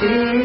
Shri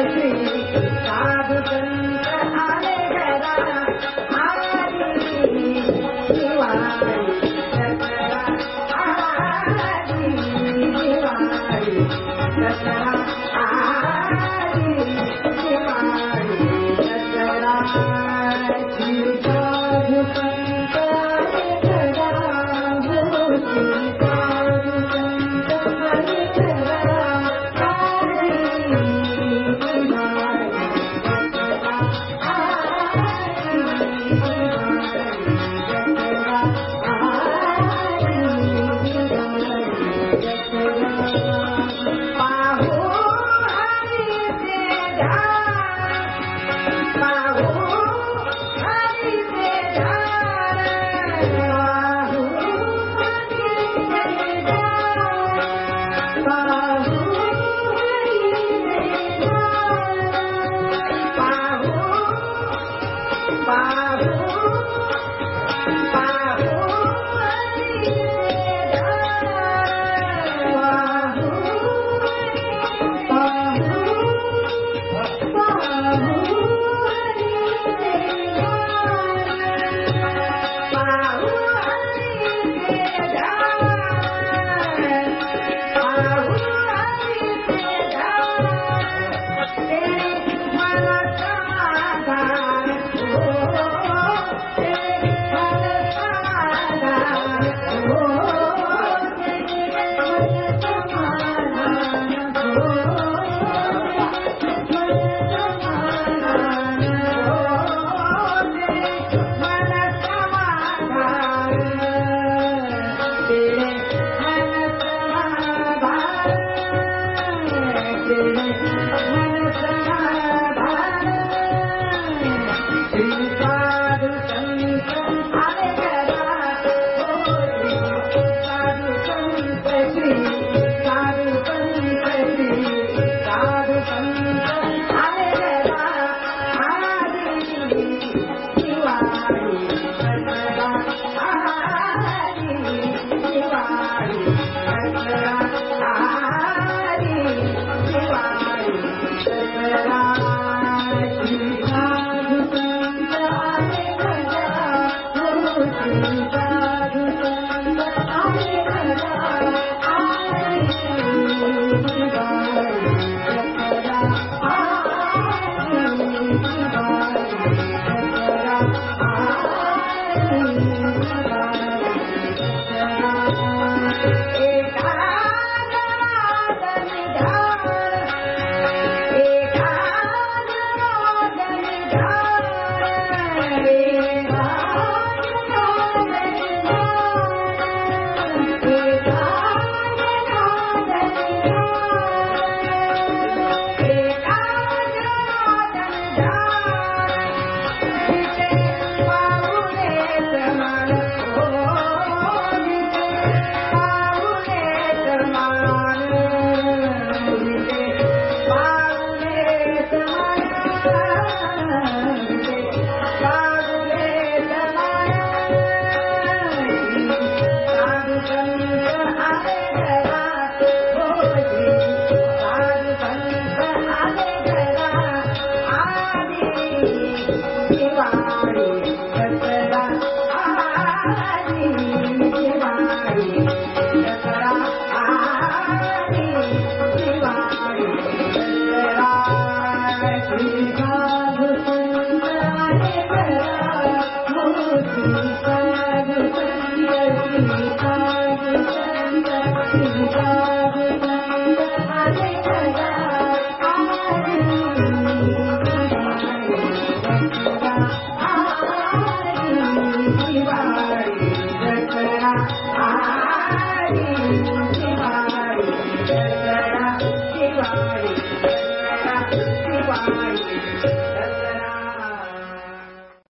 Thank you. पाहू Hare